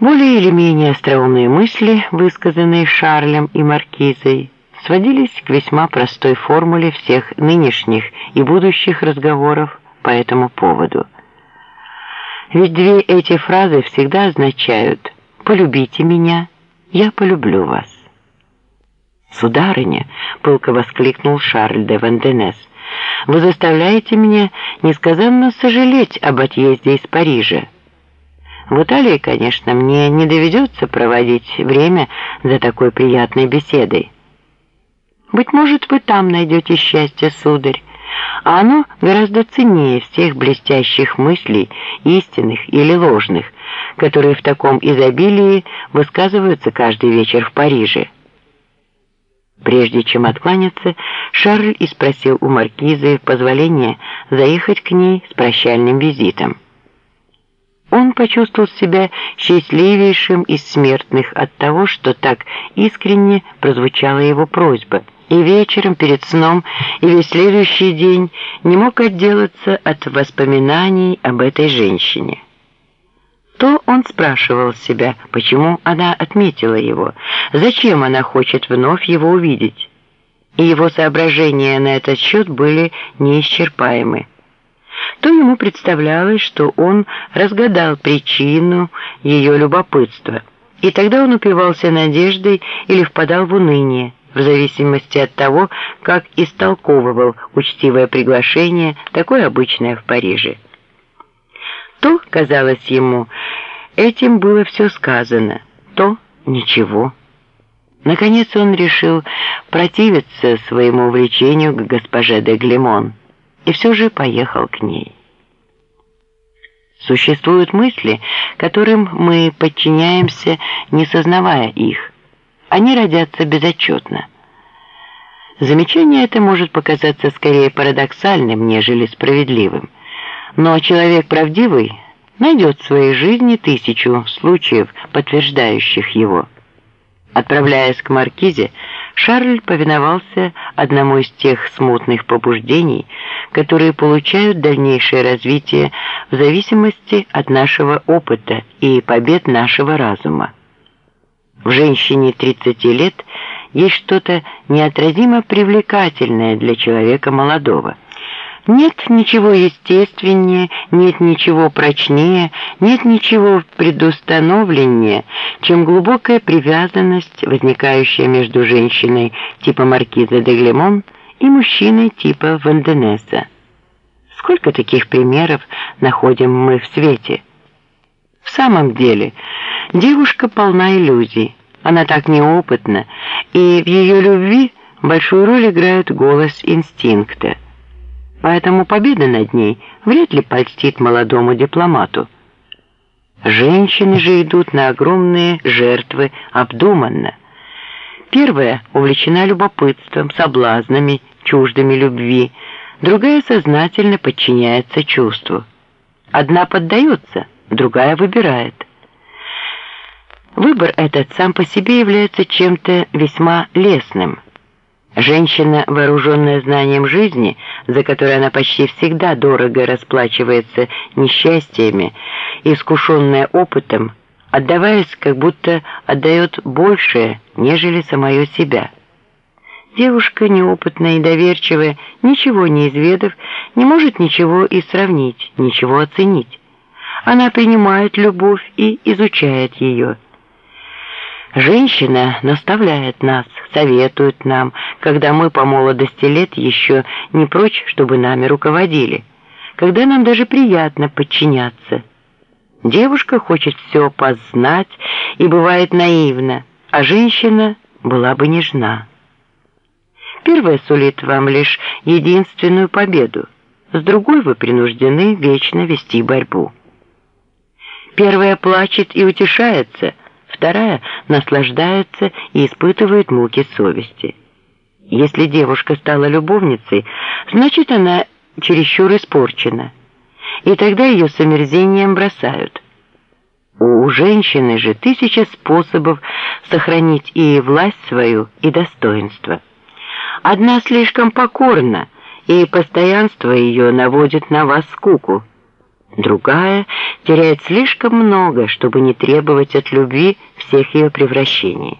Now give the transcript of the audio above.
Более или менее остроумные мысли, высказанные Шарлем и Маркизой, сводились к весьма простой формуле всех нынешних и будущих разговоров по этому поводу. Ведь две эти фразы всегда означают «полюбите меня, я полюблю вас». «Сударыня!» — пылко воскликнул Шарль де Ванденес. «Вы заставляете меня несказанно сожалеть об отъезде из Парижа. В Италии, конечно, мне не доведется проводить время за такой приятной беседой. Быть может, вы там найдете счастье, сударь, а оно гораздо ценнее всех блестящих мыслей, истинных или ложных, которые в таком изобилии высказываются каждый вечер в Париже. Прежде чем откланяться, Шарль и спросил у маркизы позволения заехать к ней с прощальным визитом. Он почувствовал себя счастливейшим из смертных от того, что так искренне прозвучала его просьба, и вечером перед сном и весь следующий день не мог отделаться от воспоминаний об этой женщине то он спрашивал себя, почему она отметила его, зачем она хочет вновь его увидеть. И его соображения на этот счет были неисчерпаемы. То ему представлялось, что он разгадал причину ее любопытства, и тогда он упивался надеждой или впадал в уныние, в зависимости от того, как истолковывал учтивое приглашение, такое обычное в Париже. То, казалось ему, этим было все сказано, то ничего. Наконец он решил противиться своему увлечению к госпоже де Глемон и все же поехал к ней. Существуют мысли, которым мы подчиняемся, не сознавая их. Они родятся безотчетно. Замечание это может показаться скорее парадоксальным, нежели справедливым. Но человек правдивый найдет в своей жизни тысячу случаев, подтверждающих его. Отправляясь к Маркизе, Шарль повиновался одному из тех смутных побуждений, которые получают дальнейшее развитие в зависимости от нашего опыта и побед нашего разума. В женщине 30 лет есть что-то неотразимо привлекательное для человека молодого – нет ничего естественнее, нет ничего прочнее, нет ничего предустановленнее, чем глубокая привязанность, возникающая между женщиной типа маркиза де Глемон и мужчиной типа Ванденеса. Сколько таких примеров находим мы в свете? В самом деле, девушка полна иллюзий, она так неопытна, и в ее любви большую роль играет голос инстинкта поэтому победа над ней вряд ли польстит молодому дипломату. Женщины же идут на огромные жертвы обдуманно. Первая увлечена любопытством, соблазнами, чуждыми любви, другая сознательно подчиняется чувству. Одна поддается, другая выбирает. Выбор этот сам по себе является чем-то весьма лесным – Женщина, вооруженная знанием жизни, за которое она почти всегда дорого расплачивается несчастьями, искушенная опытом, отдаваясь, как будто отдает большее, нежели самое себя. Девушка неопытная и доверчивая, ничего не изведав, не может ничего и сравнить, ничего оценить. Она принимает любовь и изучает ее. Женщина наставляет нас, советует нам, когда мы по молодости лет еще не прочь, чтобы нами руководили, когда нам даже приятно подчиняться. Девушка хочет все познать и бывает наивна, а женщина была бы нежна. Первая сулит вам лишь единственную победу, с другой вы принуждены вечно вести борьбу. Первая плачет и утешается – вторая наслаждается и испытывает муки совести. Если девушка стала любовницей, значит она чересчур испорчена, и тогда ее с омерзением бросают. У женщины же тысяча способов сохранить и власть свою, и достоинство. Одна слишком покорна, и постоянство ее наводит на вас скуку. Другая теряет слишком много, чтобы не требовать от любви всех ее превращений.